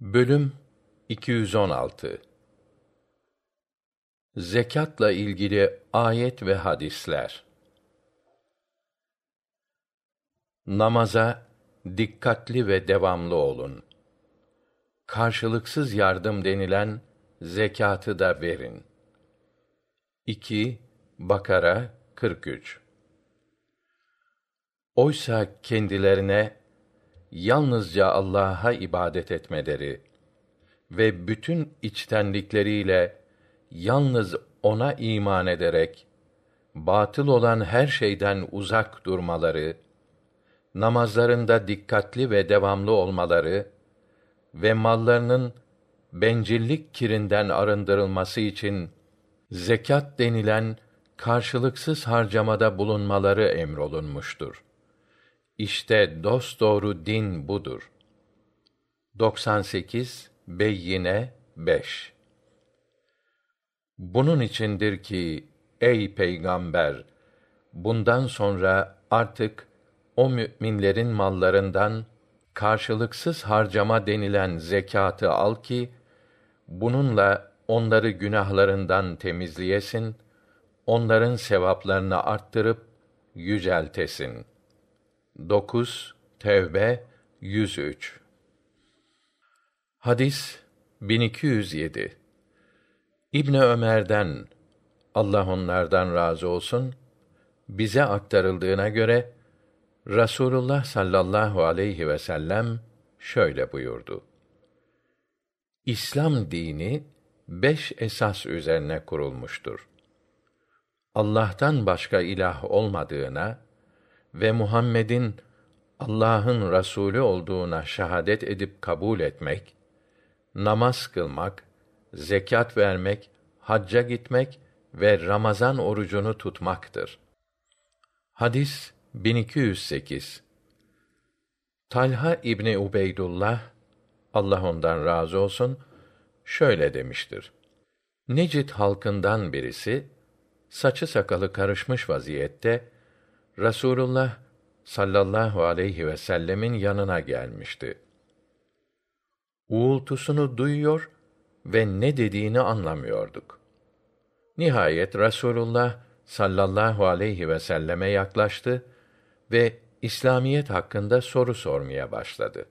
Bölüm 216 Zekatla ilgili ayet ve hadisler. Namaza dikkatli ve devamlı olun. Karşılıksız yardım denilen zekatı da verin. 2 Bakara 43 Oysa kendilerine yalnızca Allah'a ibadet etmeleri ve bütün içtenlikleriyle yalnız ona iman ederek batıl olan her şeyden uzak durmaları, namazlarında dikkatli ve devamlı olmaları ve mallarının bencillik kirinden arındırılması için zekat denilen karşılıksız harcamada bulunmaları emrolunmuştur. İşte dosdoğru din budur. 98 Beyyine 5 Bunun içindir ki ey peygamber bundan sonra artık o müminlerin mallarından karşılıksız harcama denilen zekatı al ki bununla onları günahlarından temizleyesin, onların sevaplarını arttırıp yüceltesin.'' 9 Tevbe 103 Hadis 1207 İbn Ömer'den Allah onlardan razı olsun bize aktarıldığına göre Rasulullah sallallahu aleyhi ve sellem şöyle buyurdu. İslam dini beş esas üzerine kurulmuştur. Allah'tan başka ilah olmadığına ve Muhammed'in Allah'ın Resulü olduğuna şahadet edip kabul etmek, namaz kılmak, zekat vermek, hacca gitmek ve Ramazan orucunu tutmaktır. Hadis 1208 Talha İbni Ubeydullah Allah ondan razı olsun şöyle demiştir. Necid halkından birisi saçı sakalı karışmış vaziyette Rasulullah sallallahu aleyhi ve sellemin yanına gelmişti. Uğultusunu duyuyor ve ne dediğini anlamıyorduk. Nihayet Rasulullah sallallahu aleyhi ve selleme yaklaştı ve İslamiyet hakkında soru sormaya başladı.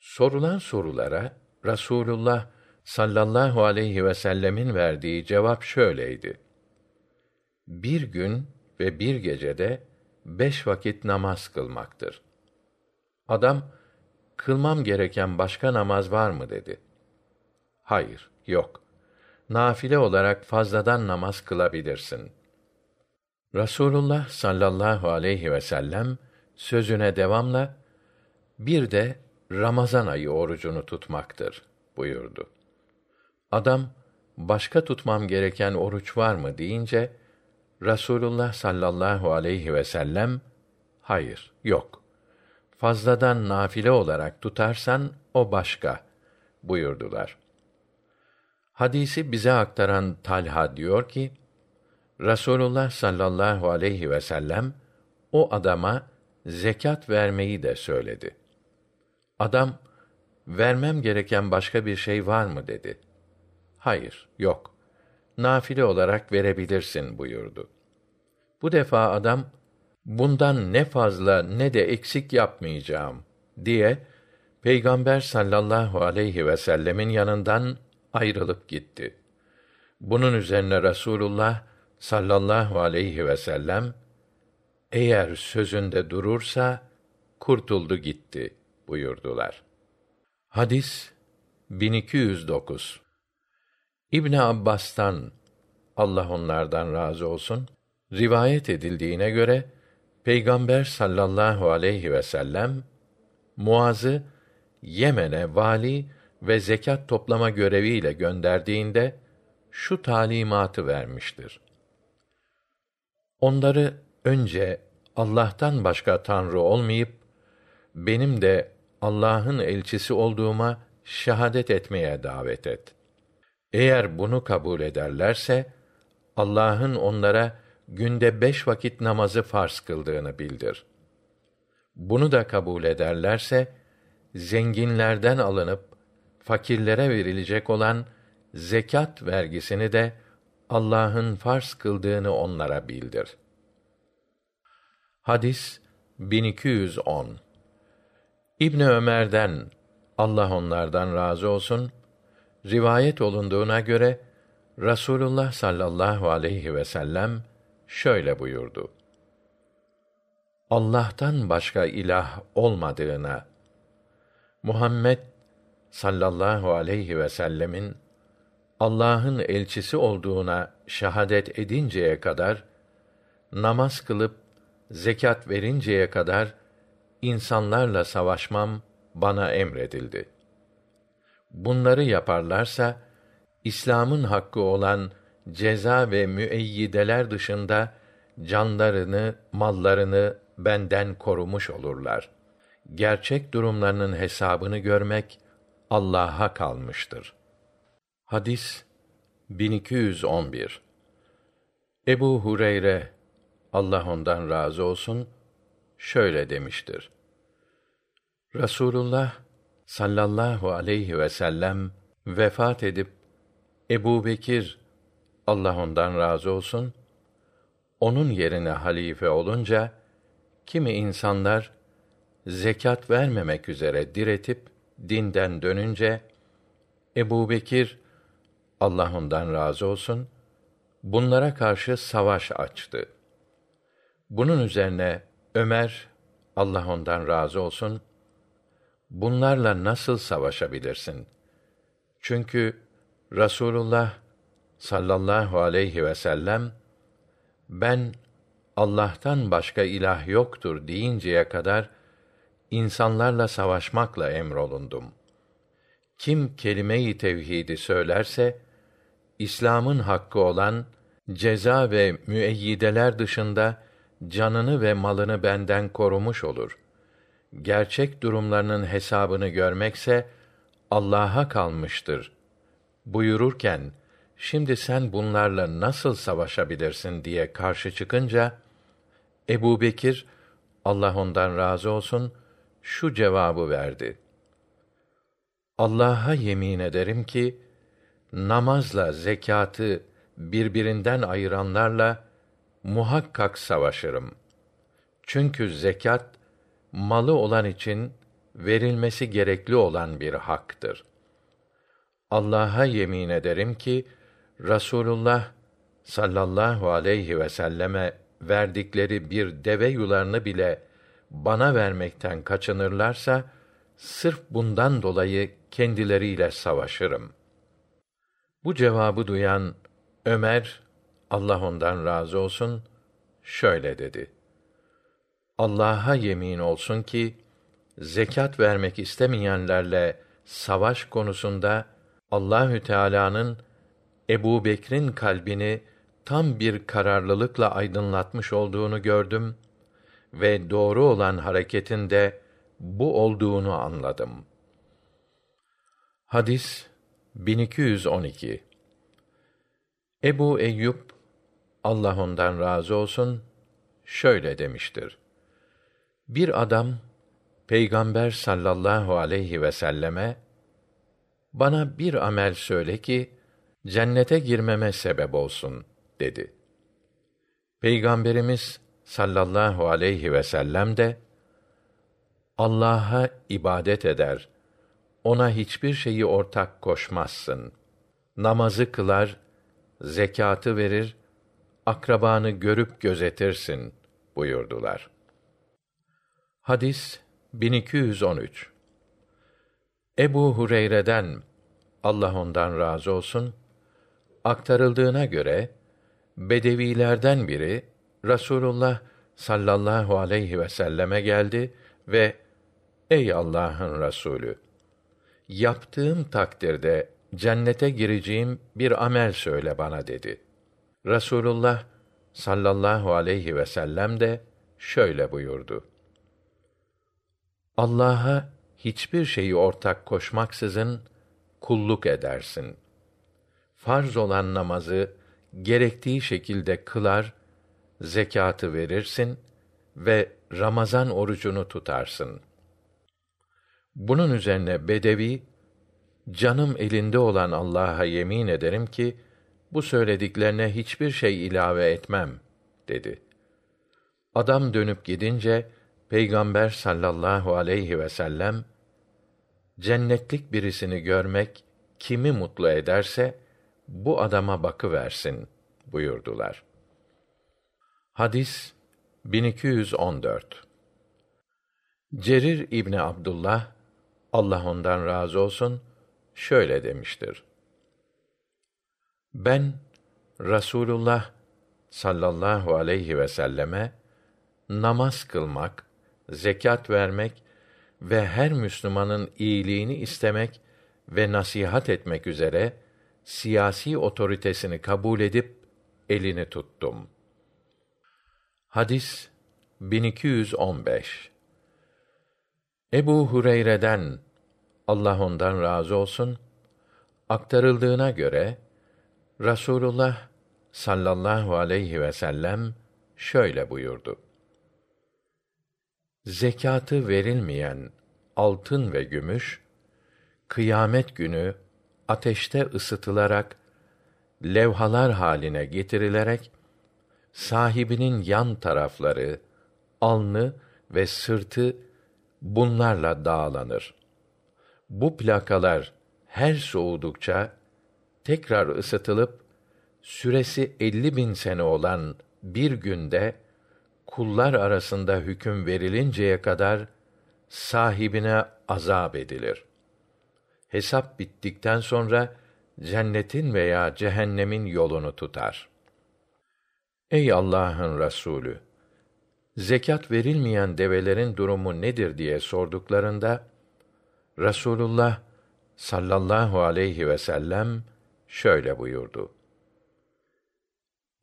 Sorulan sorulara Rasulullah sallallahu aleyhi ve sellemin verdiği cevap şöyleydi: Bir gün ve bir gecede beş vakit namaz kılmaktır. Adam, kılmam gereken başka namaz var mı dedi. Hayır, yok. Nafile olarak fazladan namaz kılabilirsin. Rasulullah sallallahu aleyhi ve sellem sözüne devamla bir de Ramazan ayı orucunu tutmaktır buyurdu. Adam başka tutmam gereken oruç var mı deyince Rasulullah sallallahu aleyhi ve sellem hayır yok. Fazladan nafile olarak tutarsan o başka buyurdular. Hadisi bize aktaran Talha diyor ki Rasulullah sallallahu aleyhi ve sellem o adama zekat vermeyi de söyledi. Adam vermem gereken başka bir şey var mı dedi. Hayır, yok nafile olarak verebilirsin buyurdu. Bu defa adam bundan ne fazla ne de eksik yapmayacağım diye Peygamber sallallahu aleyhi ve sellemin yanından ayrılıp gitti. Bunun üzerine Rasulullah sallallahu aleyhi ve sellem eğer sözünde durursa kurtuldu gitti buyurdular. Hadis 1209 İbn Abbas'tan Allah onlardan razı olsun rivayet edildiğine göre Peygamber sallallahu aleyhi ve sellem Muaz'ı Yemen'e vali ve zekat toplama göreviyle gönderdiğinde şu talimatı vermiştir. Onları önce Allah'tan başka tanrı olmayıp benim de Allah'ın elçisi olduğuma şahadet etmeye davet et. Eğer bunu kabul ederlerse Allah'ın onlara günde beş vakit namazı farz kıldığını bildir. Bunu da kabul ederlerse zenginlerden alınıp fakirlere verilecek olan zekat vergisini de Allah'ın farz kıldığını onlara bildir. Hadis 1210 İbn Ömer'den Allah onlardan razı olsun rivayet olunduğuna göre Rasulullah sallallahu aleyhi ve sellem şöyle buyurdu. Allah'tan başka ilah olmadığına Muhammed sallallahu aleyhi ve sellemin Allah'ın elçisi olduğuna şahadet edinceye kadar namaz kılıp zekat verinceye kadar insanlarla savaşmam bana emredildi. Bunları yaparlarsa İslam'ın hakkı olan ceza ve müeyyideler dışında canlarını, mallarını benden korumuş olurlar. Gerçek durumlarının hesabını görmek Allah'a kalmıştır. Hadis 1211 Ebu Hureyre Allah ondan razı olsun şöyle demiştir. Rasulullah sallallahu aleyhi ve sellem vefat edip Ebu Bekir Allah ondan razı olsun onun yerine halife olunca kimi insanlar zekat vermemek üzere diretip dinden dönünce Ebu Bekir Allah ondan razı olsun bunlara karşı savaş açtı. Bunun üzerine Ömer Allah ondan razı olsun bunlarla nasıl savaşabilirsin? Çünkü Rasulullah sallallahu aleyhi ve sellem ben Allah'tan başka ilah yoktur deyinceye kadar insanlarla savaşmakla emrolundum. Kim kelime-i tevhidi söylerse İslam'ın hakkı olan ceza ve müeyyideler dışında canını ve malını benden korumuş olur. Gerçek durumlarının hesabını görmekse Allah'a kalmıştır. Buyururken şimdi sen bunlarla nasıl savaşabilirsin diye karşı çıkınca Ebu Bekir Allah ondan razı olsun şu cevabı verdi. Allah'a yemin ederim ki namazla zekatı birbirinden ayıranlarla muhakkak savaşırım. Çünkü zekat malı olan için verilmesi gerekli olan bir haktır. Allah'a yemin ederim ki Rasulullah sallallahu aleyhi ve selleme verdikleri bir deve yularını bile bana vermekten kaçınırlarsa sırf bundan dolayı kendileriyle savaşırım. Bu cevabı duyan Ömer Allah ondan razı olsun şöyle dedi. Allah'a yemin olsun ki zekat vermek istemeyenlerle savaş konusunda Allahü Teala'nın Ebu Bekir'in kalbini tam bir kararlılıkla aydınlatmış olduğunu gördüm ve doğru olan hareketin de bu olduğunu anladım. Hadis 1212 Ebu Eyyub Allah ondan razı olsun şöyle demiştir. Bir adam Peygamber sallallahu aleyhi ve selleme bana bir amel söyle ki cennete girmeme sebep olsun dedi. Peygamberimiz sallallahu aleyhi ve sellem de Allah'a ibadet eder. Ona hiçbir şeyi ortak koşmazsın. Namazı kılar, zekatı verir, akrabanı görüp gözetirsin buyurdular. Hadis 1213 Ebu Hureyre'den Allah ondan razı olsun aktarıldığına göre bedevilerden biri Rasulullah sallallahu aleyhi ve selleme geldi ve ey Allah'ın Resulü yaptığım takdirde cennete gireceğim bir amel söyle bana dedi. Rasulullah sallallahu aleyhi ve sellem de şöyle buyurdu. Allah'a hiçbir şeyi ortak koşmaksızın kulluk edersin. Farz olan namazı gerektiği şekilde kılar, zekatı verirsin ve Ramazan orucunu tutarsın. Bunun üzerine Bedevi Canım elinde olan Allah'a yemin ederim ki bu söylediklerine hiçbir şey ilave etmem dedi. Adam dönüp gidince Peygamber sallallahu aleyhi ve sellem cennetlik birisini görmek kimi mutlu ederse bu adama bakıversin buyurdular. Hadis 1214 Cerir İbni Abdullah Allah ondan razı olsun şöyle demiştir. Ben Rasulullah sallallahu aleyhi ve selleme namaz kılmak, zekat vermek ve her Müslümanın iyiliğini istemek ve nasihat etmek üzere siyasi otoritesini kabul edip elini tuttum. Hadis 1215 Ebu Hureyre'den Allah ondan razı olsun aktarıldığına göre Rasulullah sallallahu aleyhi ve sellem şöyle buyurdu. Zekatı verilmeyen altın ve gümüş kıyamet günü ateşte ısıtılarak levhalar haline getirilerek sahibinin yan tarafları, alnı ve sırtı bunlarla dağlanır. Bu plakalar her soğudukça tekrar ısıtılıp süresi elli bin sene olan bir günde kullar arasında hüküm verilinceye kadar sahibine azap edilir. Hesap bittikten sonra cennetin veya cehennemin yolunu tutar. Ey Allah'ın Resulü! Zekat verilmeyen develerin durumu nedir diye sorduklarında Rasulullah sallallahu aleyhi ve sellem şöyle buyurdu.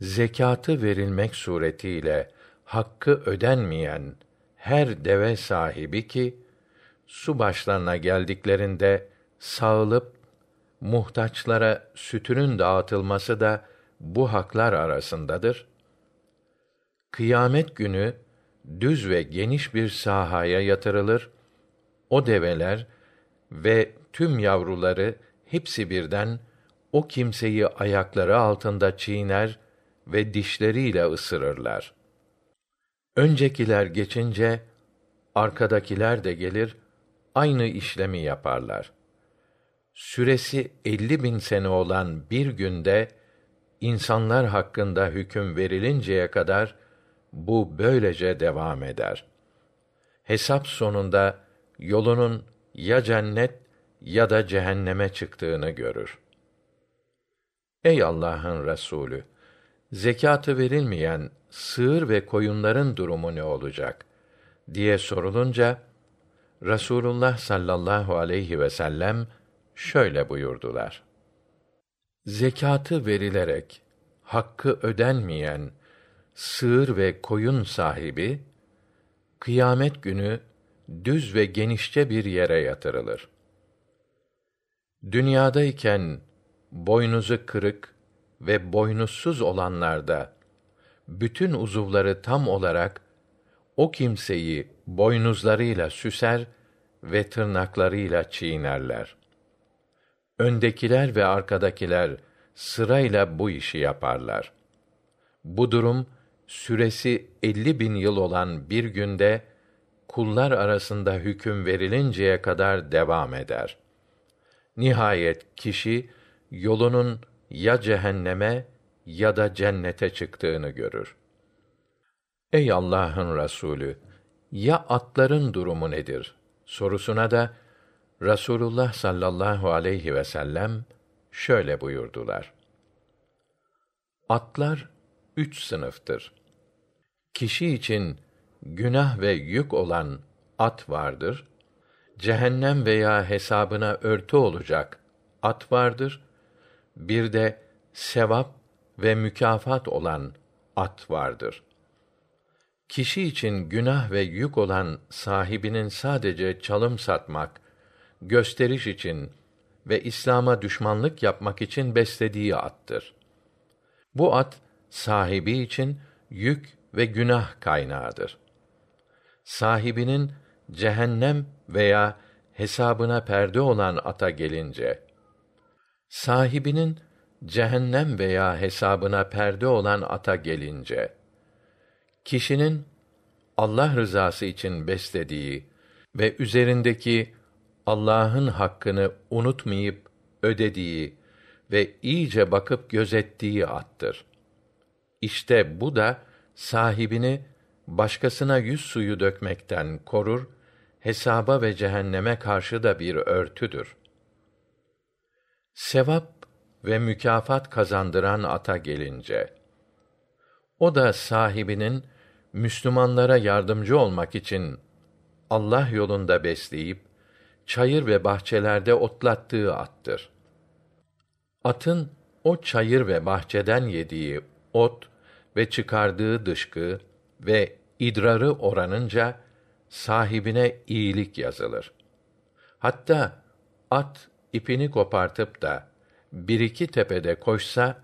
Zekatı verilmek suretiyle hakkı ödenmeyen her deve sahibi ki su başlarına geldiklerinde sağılıp muhtaçlara sütünün dağıtılması da bu haklar arasındadır. Kıyamet günü düz ve geniş bir sahaya yatırılır. O develer ve tüm yavruları hepsi birden o kimseyi ayakları altında çiğner ve dişleriyle ısırırlar. Öncekiler geçince arkadakiler de gelir aynı işlemi yaparlar. Süresi elli bin sene olan bir günde insanlar hakkında hüküm verilinceye kadar bu böylece devam eder. Hesap sonunda yolunun ya cennet ya da cehenneme çıktığını görür. Ey Allah'ın Resulü, zekatı verilmeyen sığır ve koyunların durumu ne olacak diye sorulunca Rasulullah sallallahu aleyhi ve sellem şöyle buyurdular. Zekatı verilerek hakkı ödenmeyen sığır ve koyun sahibi kıyamet günü düz ve genişçe bir yere yatırılır. Dünyadayken boynuzu kırık ve boynuzsuz olanlarda bütün uzuvları tam olarak o kimseyi boynuzlarıyla süser ve tırnaklarıyla çiğnerler. Öndekiler ve arkadakiler sırayla bu işi yaparlar. Bu durum süresi elli bin yıl olan bir günde kullar arasında hüküm verilinceye kadar devam eder. Nihayet kişi yolunun ya cehenneme ya da cennete çıktığını görür. Ey Allah'ın Resulü, ya atların durumu nedir? sorusuna da Rasulullah sallallahu aleyhi ve sellem şöyle buyurdular. Atlar üç sınıftır. Kişi için günah ve yük olan at vardır. Cehennem veya hesabına örtü olacak at vardır. Bir de sevap ve mükafat olan at vardır. Kişi için günah ve yük olan sahibinin sadece çalım satmak, gösteriş için ve İslam'a düşmanlık yapmak için beslediği attır. Bu at sahibi için yük ve günah kaynağıdır. Sahibinin cehennem veya hesabına perde olan ata gelince sahibinin cehennem veya hesabına perde olan ata gelince kişinin Allah rızası için beslediği ve üzerindeki Allah'ın hakkını unutmayıp ödediği ve iyice bakıp gözettiği attır. İşte bu da sahibini başkasına yüz suyu dökmekten korur, hesaba ve cehenneme karşı da bir örtüdür. Sevap ve mükafat kazandıran ata gelince, o da sahibinin Müslümanlara yardımcı olmak için Allah yolunda besleyip çayır ve bahçelerde otlattığı attır. Atın o çayır ve bahçeden yediği ot ve çıkardığı dışkı ve idrarı oranınca sahibine iyilik yazılır. Hatta at ipini kopartıp da bir iki tepede koşsa,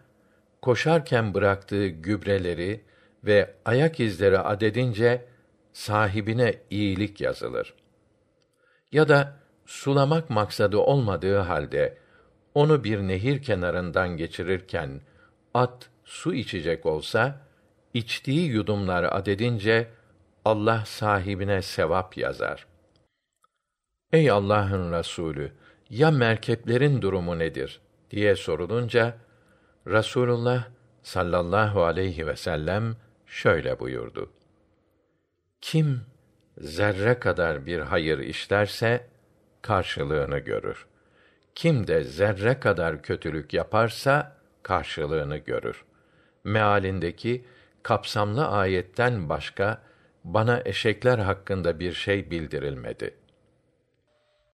koşarken bıraktığı gübreleri ve ayak izleri adedince sahibine iyilik yazılır. Ya da sulamak maksadı olmadığı halde onu bir nehir kenarından geçirirken at su içecek olsa içtiği yudumlar adedince Allah sahibine sevap yazar. Ey Allah'ın Resulü, ya merkeplerin durumu nedir diye sorulunca Rasulullah sallallahu aleyhi ve sellem şöyle buyurdu. Kim zerre kadar bir hayır işlerse karşılığını görür. Kim de zerre kadar kötülük yaparsa karşılığını görür. Mealindeki kapsamlı ayetten başka bana eşekler hakkında bir şey bildirilmedi.''